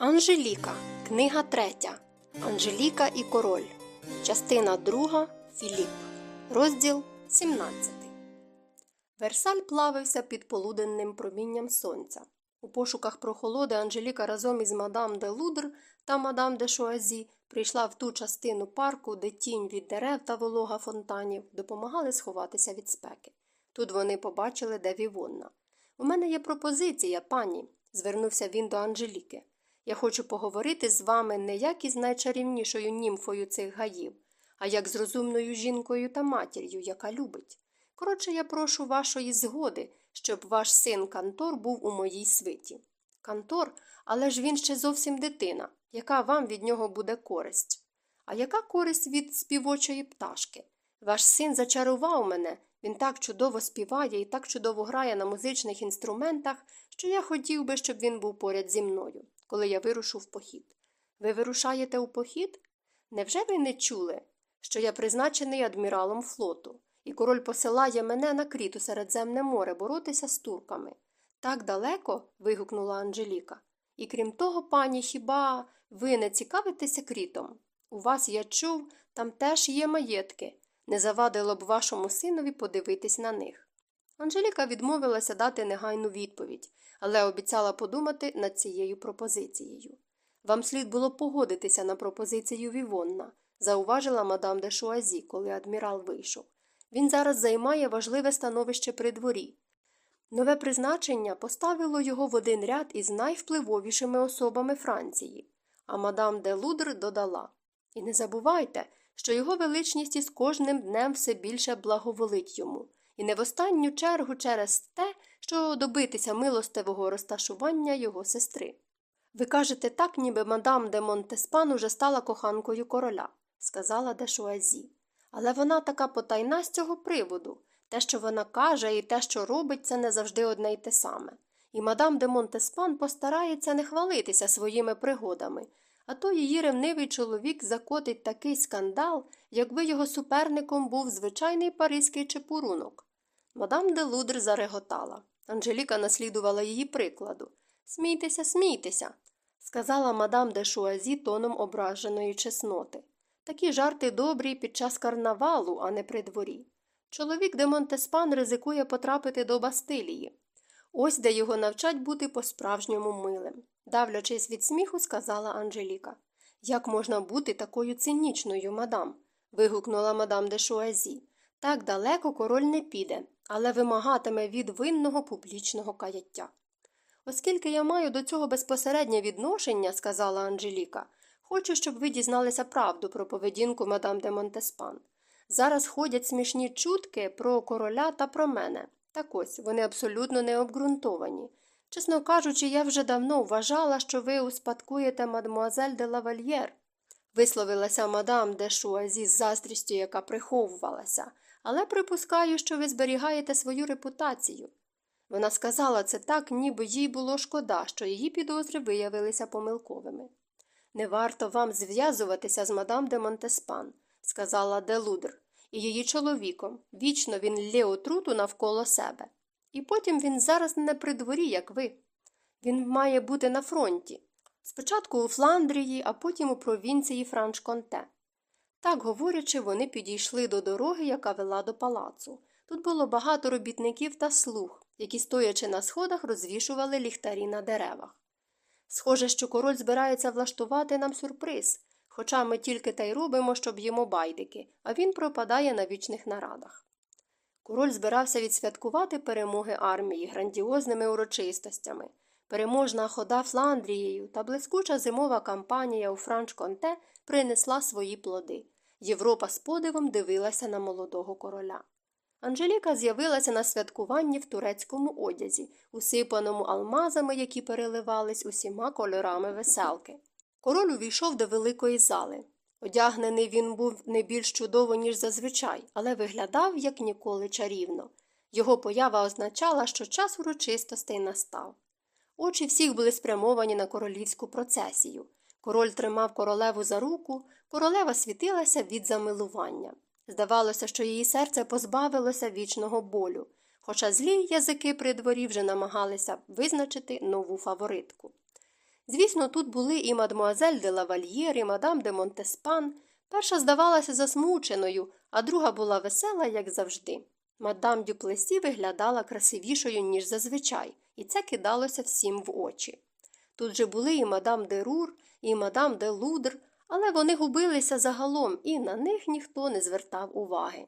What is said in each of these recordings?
Анжеліка. Книга третя. Анжеліка і король. Частина друга. Філіп. Розділ 17. Версаль плавився під полуденним промінням сонця. У пошуках прохолоди Анжеліка разом із мадам де Лудр та мадам де Шуазі прийшла в ту частину парку, де тінь від дерев та волога фонтанів допомагали сховатися від спеки. Тут вони побачили, де Вівонна. У мене є пропозиція, пані, звернувся він до Анжеліки. Я хочу поговорити з вами не як із найчарівнішою німфою цих гаїв, а як з розумною жінкою та матір'ю, яка любить. Коротше, я прошу вашої згоди, щоб ваш син Кантор був у моїй свиті. Кантор, але ж він ще зовсім дитина. Яка вам від нього буде користь? А яка користь від співочої пташки? Ваш син зачарував мене, він так чудово співає і так чудово грає на музичних інструментах, що я хотів би, щоб він був поряд зі мною, коли я вирушу в похід. Ви вирушаєте у похід? Невже ви не чули, що я призначений адміралом флоту, і король посилає мене на кріт у Середземне море боротися з турками? Так далеко. вигукнула Анжеліка. І крім того, пані, хіба ви не цікавитеся крітом? У вас, я чув, там теж є маєтки. Не завадило б вашому синові подивитись на них. Анжеліка відмовилася дати негайну відповідь, але обіцяла подумати над цією пропозицією. Вам слід було погодитися на пропозицію Вівонна, зауважила мадам де Шуазі, коли адмірал вийшов. Він зараз займає важливе становище при дворі. Нове призначення поставило його в один ряд із найвпливовішими особами Франції, а мадам де Лудр додала І не забувайте, що його величність із кожним днем все більше благоволить йому, і не в останню чергу через те, що добитися милостивого розташування його сестри. Ви кажете так, ніби мадам де Монтеспан уже стала коханкою короля, сказала де Шуазі. Але вона така потайна з цього приводу. Те, що вона каже, і те, що робить, це не завжди одне й те саме. І мадам де Монтеспан постарається не хвалитися своїми пригодами, а то її ревнивий чоловік закотить такий скандал, якби його суперником був звичайний паризький чепурунок. Мадам де Лудр зареготала. Анжеліка наслідувала її прикладу. Смійтеся, смійтеся, сказала мадам де Шуазі тоном ображеної чесноти. Такі жарти добрі під час карнавалу, а не при дворі. Чоловік де Монтеспан ризикує потрапити до Бастилії. Ось де його навчать бути по-справжньому милим. Давлячись від сміху, сказала Анжеліка. Як можна бути такою цинічною, мадам? вигукнула мадам де Шуазі. Так далеко король не піде, але вимагатиме від винного публічного каяття. Оскільки я маю до цього безпосереднє відношення, сказала Анжеліка, хочу, щоб ви дізналися правду про поведінку мадам де Монтеспан. Зараз ходять смішні чутки про короля та про мене. Так ось вони абсолютно не обґрунтовані. Чесно кажучи, я вже давно вважала, що ви успадкуєте мадмуазель де лавальєр. Висловилася мадам де Шуазі з заздрістю, яка приховувалася, але припускаю, що ви зберігаєте свою репутацію. Вона сказала це так, ніби їй було шкода, що її підозри виявилися помилковими. Не варто вам зв'язуватися з мадам де Монтеспан, сказала де Лудр, і її чоловіком. Вічно він лє отруту навколо себе. І потім він зараз не при дворі, як ви. Він має бути на фронті. Спочатку у Фландрії, а потім у провінції Франш-Конте. Так говорячи, вони підійшли до дороги, яка вела до палацу. Тут було багато робітників та слуг, які, стоячи на сходах, розвішували ліхтарі на деревах. Схоже, що король збирається влаштувати нам сюрприз, хоча ми тільки та й робимо, щоб їмо байдики, а він пропадає на вічних нарадах. Король збирався відсвяткувати перемоги армії грандіозними урочистостями. Переможна хода Фландрією та блискуча зимова кампанія у Франч-Конте принесла свої плоди. Європа з подивом дивилася на молодого короля. Анжеліка з'явилася на святкуванні в турецькому одязі, усипаному алмазами, які переливались усіма кольорами веселки. Король увійшов до великої зали. Одягнений він був не більш чудово, ніж зазвичай, але виглядав, як ніколи чарівно. Його поява означала, що час урочистостей настав. Очі всіх були спрямовані на королівську процесію. Король тримав королеву за руку, королева світилася від замилування. Здавалося, що її серце позбавилося вічного болю, хоча злі язики при дворі вже намагалися визначити нову фаворитку. Звісно, тут були і мадмуазель де лавальєр, і мадам де Монтеспан. Перша здавалася засмученою, а друга була весела, як завжди. Мадам Дюплесі виглядала красивішою, ніж зазвичай, і це кидалося всім в очі. Тут же були і мадам де Рур, і мадам де Лудр, але вони губилися загалом, і на них ніхто не звертав уваги.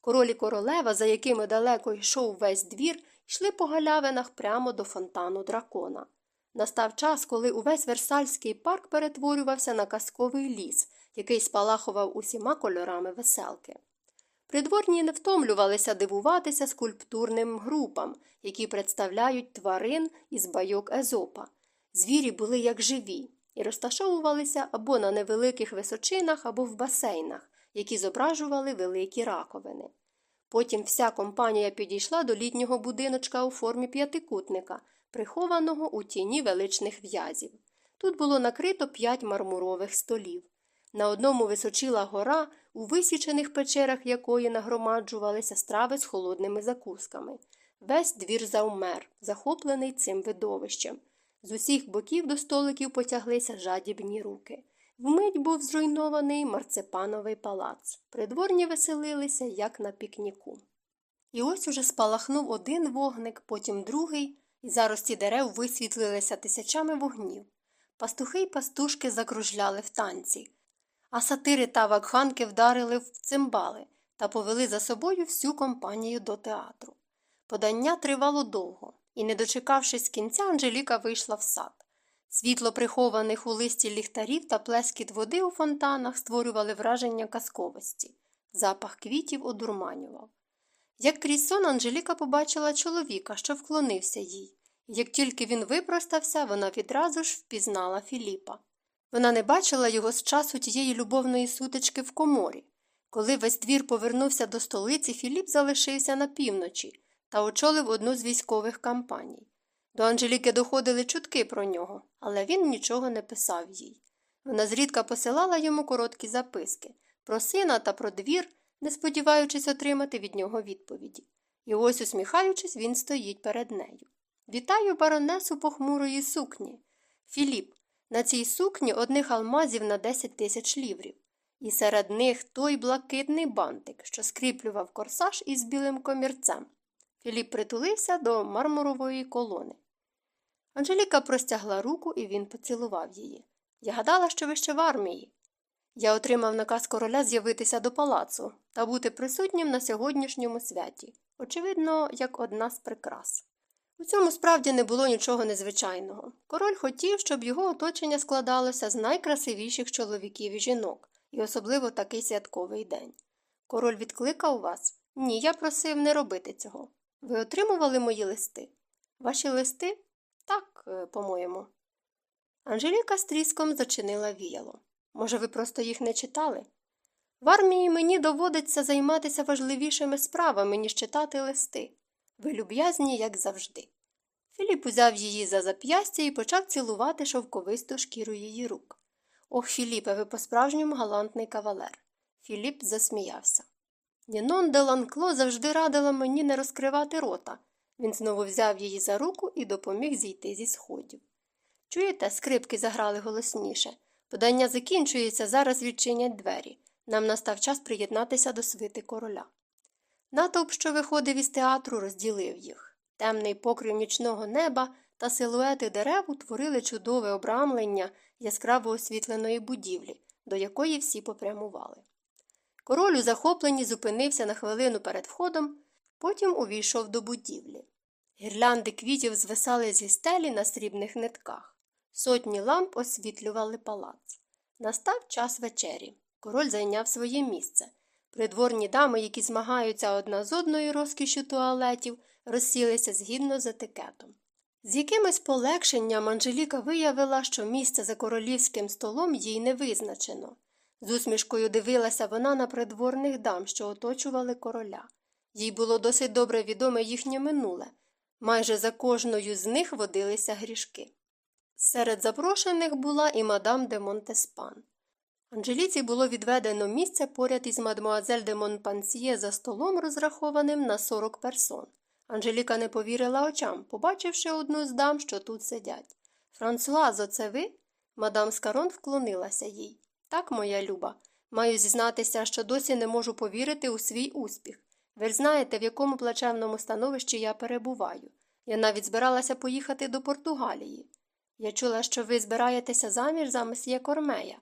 Король і королева, за якими далеко йшов весь двір, йшли по галявинах прямо до фонтану дракона. Настав час, коли увесь Версальський парк перетворювався на казковий ліс, який спалахував усіма кольорами веселки. Придворні не втомлювалися дивуватися скульптурним групам, які представляють тварин із байок Езопа. Звірі були як живі, і розташовувалися або на невеликих височинах, або в басейнах, які зображували великі раковини. Потім вся компанія підійшла до літнього будиночка у формі п'ятикутника, прихованого у тіні величних в'язів. Тут було накрито п'ять мармурових столів. На одному височила гора, у висічених печерах якої нагромаджувалися страви з холодними закусками. Весь двір завмер, захоплений цим видовищем. З усіх боків до столиків потяглися жадібні руки. Вмить був зруйнований марципановий палац. Придворні веселилися, як на пікніку. І ось уже спалахнув один вогник, потім другий, і зарості дерев висвітлилися тисячами вогнів. Пастухи й пастушки закружляли в танці, а сатири та вакханки вдарили в цимбали та повели за собою всю компанію до театру. Подання тривало довго, і, не дочекавшись кінця, Анжеліка вийшла в сад. Світло прихованих у листі ліхтарів та плескіт води у фонтанах створювали враження казковості. Запах квітів одурманював. Як крізь сон Анжеліка побачила чоловіка, що вклонився їй. Як тільки він випростався, вона відразу ж впізнала Філіпа. Вона не бачила його з часу тієї любовної сутички в коморі. Коли весь двір повернувся до столиці, Філіп залишився на півночі та очолив одну з військових кампаній. До Анжеліки доходили чутки про нього, але він нічого не писав їй. Вона зрідка посилала йому короткі записки про сина та про двір, не сподіваючись отримати від нього відповіді. І ось, усміхаючись, він стоїть перед нею. Вітаю баронесу похмурої сукні. Філіп, на цій сукні одних алмазів на 10 тисяч ліврів, і серед них той блакитний бантик, що скріплював корсаж із білим комірцем. Філіп притулився до мармурової колони. Анжеліка простягла руку, і він поцілував її. Я гадала, що ви ще в армії. Я отримав наказ короля з'явитися до палацу та бути присутнім на сьогоднішньому святі, очевидно, як одна з прикрас. У цьому справді не було нічого незвичайного. Король хотів, щоб його оточення складалося з найкрасивіших чоловіків і жінок, і особливо такий святковий день. Король відкликав вас? Ні, я просив не робити цього. Ви отримували мої листи? Ваші листи? Так, е, по-моєму. Анжеліка з тріском зачинила віяло. Може, ви просто їх не читали? В армії мені доводиться займатися важливішими справами, ніж читати листи. Ви люб'язні, як завжди. Філіп узяв її за зап'ястя і почав цілувати шовковисту шкіру її рук. Ох, Філіпе, ви по справжньому галантний кавалер. Філіп засміявся. Нінон де Ланкло завжди радила мені не розкривати рота. Він знову взяв її за руку і допоміг зійти зі сходів. Чуєте, скрипки заграли голосніше. Подання закінчується, зараз відчинять двері. Нам настав час приєднатися до свити короля. Натовп, що виходив із театру, розділив їх. Темний покрив нічного неба та силуети дерев утворили чудове обрамлення яскраво освітленої будівлі, до якої всі попрямували. Король у захопленні зупинився на хвилину перед входом, потім увійшов до будівлі. Гірлянди квітів звисали зі стелі на срібних нитках. Сотні ламп освітлювали палац. Настав час вечері. Король зайняв своє місце. Придворні дами, які змагаються одна з одною розкішю туалетів, розсілися згідно з етикетом. З якимось полегшенням Анжеліка виявила, що місце за королівським столом їй не визначено. З усмішкою дивилася вона на придворних дам, що оточували короля. Їй було досить добре відоме їхнє минуле. Майже за кожною з них водилися грішки. Серед запрошених була і мадам де Монтеспан. Анжеліці було відведено місце поряд із мадмуазель де Монпансьє за столом, розрахованим на 40 персон. Анжеліка не повірила очам, побачивши одну з дам, що тут сидять. Франсуазо, це ви? Мадам Скарон вклонилася їй. Так, моя люба, маю зізнатися, що досі не можу повірити у свій успіх. Ви ж знаєте, в якому плачевному становищі я перебуваю. Я навіть збиралася поїхати до Португалії. Я чула, що ви збираєтеся заміж за месьє Кормея.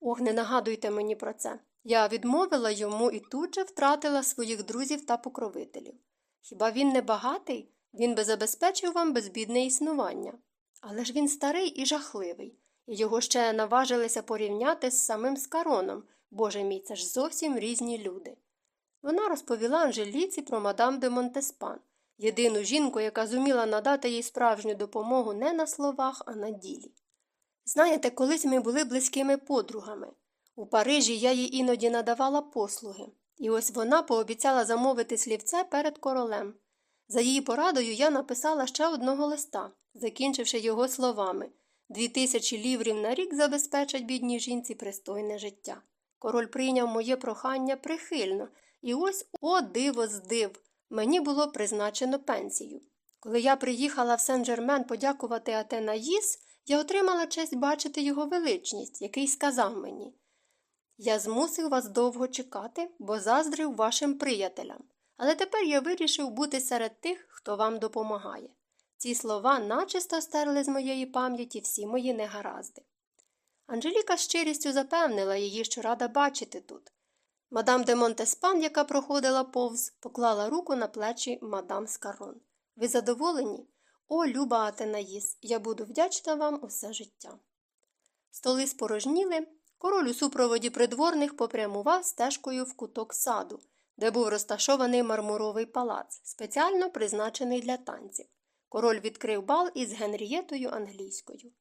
Ох, не нагадуйте мені про це. Я відмовила йому і тут же втратила своїх друзів та покровителів. Хіба він не багатий? Він би забезпечив вам безбідне існування. Але ж він старий і жахливий, його ще наважилися порівняти з самим Скароном. Боже мій, це ж зовсім різні люди. Вона розповіла Анжеліці про мадам де Монтеспан, єдину жінку, яка зуміла надати їй справжню допомогу не на словах, а на ділі. Знаєте, колись ми були близькими подругами. У Парижі я їй іноді надавала послуги, і ось вона пообіцяла замовити слівце перед королем. За її порадою я написала ще одного листа, закінчивши його словами дві тисячі ліврів на рік забезпечать бідній жінці пристойне життя. Король прийняв моє прохання прихильно, і ось, о, диво з див, мені було призначено пенсію. Коли я приїхала в Сен-Жермен подякувати Атенаїс, я отримала честь бачити його величність, який сказав мені Я змусив вас довго чекати, бо заздрив вашим приятелям. Але тепер я вирішив бути серед тих, хто вам допомагає. Ці слова начисто стерли з моєї пам'яті всі мої негаразди. Анжеліка з щирістю запевнила її, що рада бачити тут. Мадам де Монтеспан, яка проходила повз, поклала руку на плечі мадам Скарон. Ви задоволені? О, люба Атенаїс, я буду вдячна вам усе життя. Столи спорожніли, король у супроводі придворних попрямував стежкою в куток саду, де був розташований мармуровий палац, спеціально призначений для танців. Король відкрив бал із Генрієтою англійською.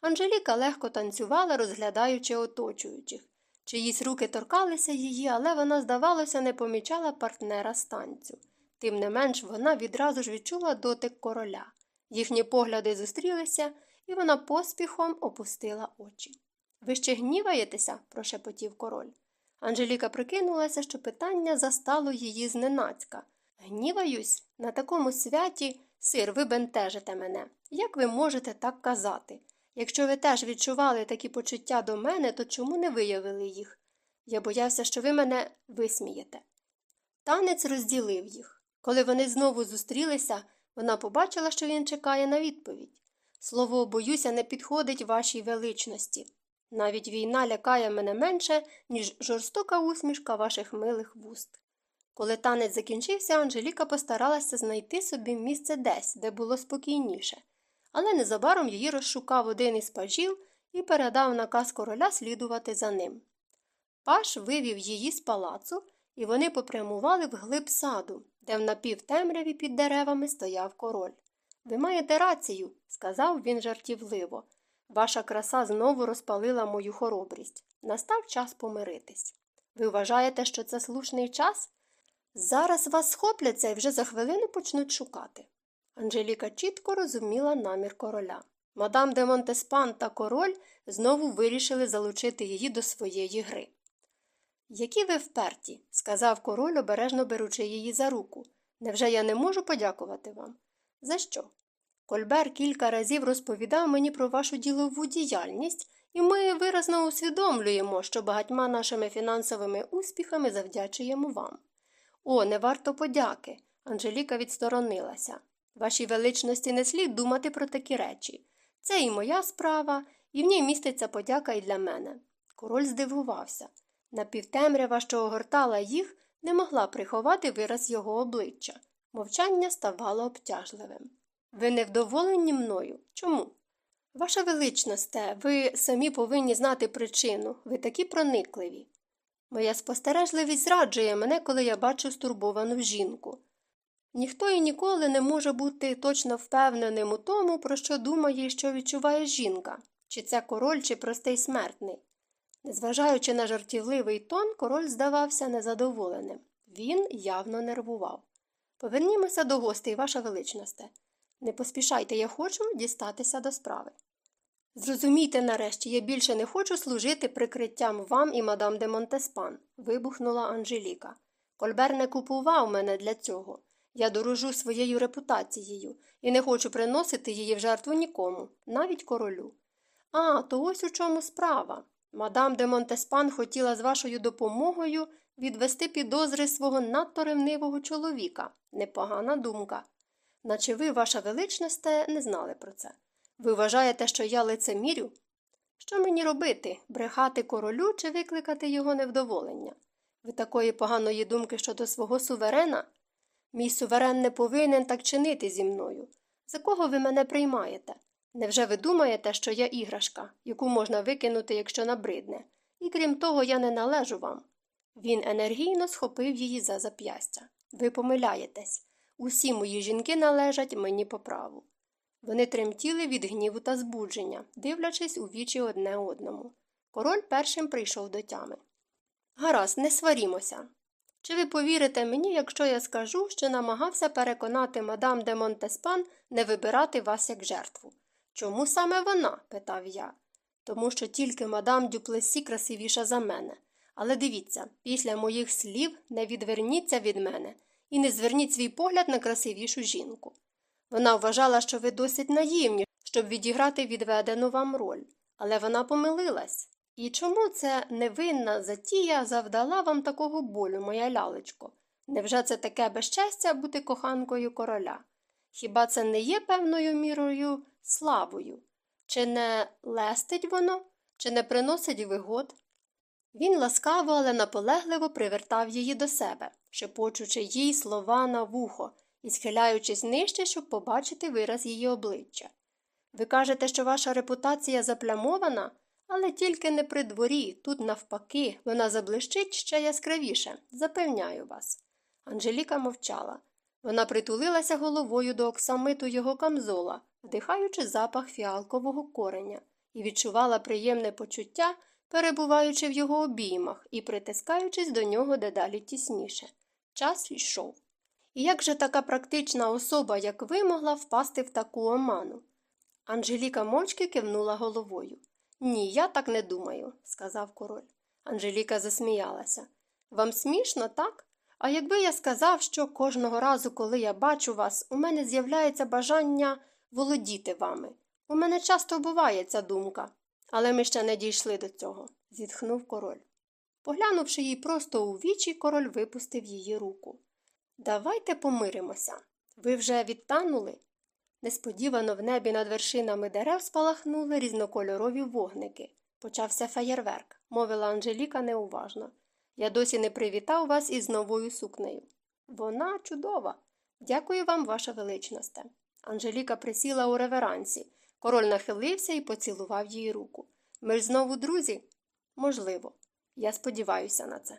Анжеліка легко танцювала, розглядаючи оточуючих. Чиїсь руки торкалися її, але вона, здавалося, не помічала партнера з танцю. Тим не менш, вона відразу ж відчула дотик короля. Їхні погляди зустрілися, і вона поспіхом опустила очі. Ви ще гніваєтеся? прошепотів король. Анжеліка прикинулася, що питання застало її зненацька. Гніваюсь, на такому святі, сир, ви бентежите мене. Як ви можете так казати? Якщо ви теж відчували такі почуття до мене, то чому не виявили їх? Я боявся, що ви мене висмієте. Танець розділив їх. Коли вони знову зустрілися, вона побачила, що він чекає на відповідь. Слово боюся не підходить вашій величності. Навіть війна лякає мене менше, ніж жорстока усмішка ваших милих вуст. Коли танець закінчився, Анжеліка постаралася знайти собі місце десь, де було спокійніше, але незабаром її розшукав один із пажів і передав наказ короля слідувати за ним. Паш вивів її з палацу, і вони попрямували в глиб саду, де в напівтемряві під деревами стояв король. Ви маєте рацію, сказав він жартівливо. Ваша краса знову розпалила мою хоробрість. Настав час помиритись. Ви вважаєте, що це слушний час? Зараз вас схопляться і вже за хвилину почнуть шукати. Анжеліка чітко розуміла намір короля. Мадам де Монтеспан та король знову вирішили залучити її до своєї гри. Які ви вперті, сказав король, обережно беручи її за руку. Невже я не можу подякувати вам? За що? Кольбер кілька разів розповідав мені про вашу ділову діяльність, і ми виразно усвідомлюємо, що багатьма нашими фінансовими успіхами завдячуємо вам. О, не варто подяки. Анжеліка відсторонилася. Вашій величності не слід думати про такі речі. Це і моя справа, і в ній міститься подяка і для мене. Король здивувався. Напівтемрява, що огортала їх, не могла приховати вираз його обличчя. Мовчання ставало обтяжливим. Ви невдоволені мною? Чому? Ваша величносте, ви самі повинні знати причину, ви такі проникливі. Моя спостережливість зраджує мене, коли я бачу стурбовану жінку. Ніхто і ніколи не може бути точно впевненим у тому, про що думає і що відчуває жінка, чи це король, чи простий смертний. Незважаючи на жартівливий тон, король здавався незадоволеним. Він явно нервував. Повернімося до гостей, ваша величносте. Не поспішайте, я хочу дістатися до справи. Зрозумійте нарешті, я більше не хочу служити прикриттям вам і мадам де Монтеспан, вибухнула Анжеліка. Кольбер не купував мене для цього. Я дорожу своєю репутацією і не хочу приносити її в жертву нікому, навіть королю. А, то ось у чому справа. Мадам де Монтеспан хотіла з вашою допомогою відвести підозри свого надто ревнивого чоловіка. Непогана думка. Наче ви, ваша величносте, не знали про це. Ви вважаєте, що я лицемірю? Що мені робити брехати королю чи викликати його невдоволення? Ви такої поганої думки щодо свого суверена? Мій суверен не повинен так чинити зі мною. За кого ви мене приймаєте? Невже ви думаєте, що я іграшка, яку можна викинути, якщо набридне? І крім того, я не належу вам. Він енергійно схопив її за зап'ястя. Ви помиляєтесь. Усі мої жінки належать мені по праву. Вони тремтіли від гніву та збудження, дивлячись у вічі одне одному. Король першим прийшов до тями. Гаразд, не сварімося. Чи ви повірите мені, якщо я скажу, що намагався переконати мадам де Монтеспан не вибирати вас як жертву? Чому саме вона? питав я. Тому що тільки мадам Дюплесі красивіша за мене. Але дивіться, після моїх слів не відверніться від мене і не зверніть свій погляд на красивішу жінку. Вона вважала, що ви досить наївні, щоб відіграти відведену вам роль, але вона помилилась. І чому це невинна затія завдала вам такого болю, моя лялечко? Невже це таке безчестя бути коханкою короля? Хіба це не є певною мірою славою? Чи не лестить воно, чи не приносить вигод? Він ласкаво, але наполегливо привертав її до себе, шепочучи їй слова на вухо і схиляючись нижче, щоб побачити вираз її обличчя. Ви кажете, що ваша репутація заплямована, але тільки не при дворі, тут, навпаки, вона заблищить ще яскравіше, запевняю вас. Анжеліка мовчала. Вона притулилася головою до оксамиту його камзола, вдихаючи запах фіалкового кореня, і відчувала приємне почуття, перебуваючи в його обіймах і притискаючись до нього дедалі тісніше. Час йшов. Як же така практична особа, як ви, могла впасти в таку оману? Анжеліка мовчки кивнула головою. Ні, я так не думаю, сказав король. Анжеліка засміялася. Вам смішно, так? А якби я сказав, що кожного разу, коли я бачу вас, у мене з'являється бажання володіти вами. У мене часто буває ця думка, але ми ще не дійшли до цього, зітхнув король. Поглянувши їй просто у вічі, король випустив її руку. Давайте помиримося. Ви вже відтанули? Несподівано в небі над вершинами дерев спалахнули різнокольорові вогники. Почався феєрверк, мовила Анжеліка неуважно. Я досі не привітав вас із новою сукнею. Вона чудова. Дякую вам, ваша величносте. Анжеліка присіла у реверансі. Король нахилився і поцілував їй руку. Ми ж знову друзі? Можливо. Я сподіваюся на це.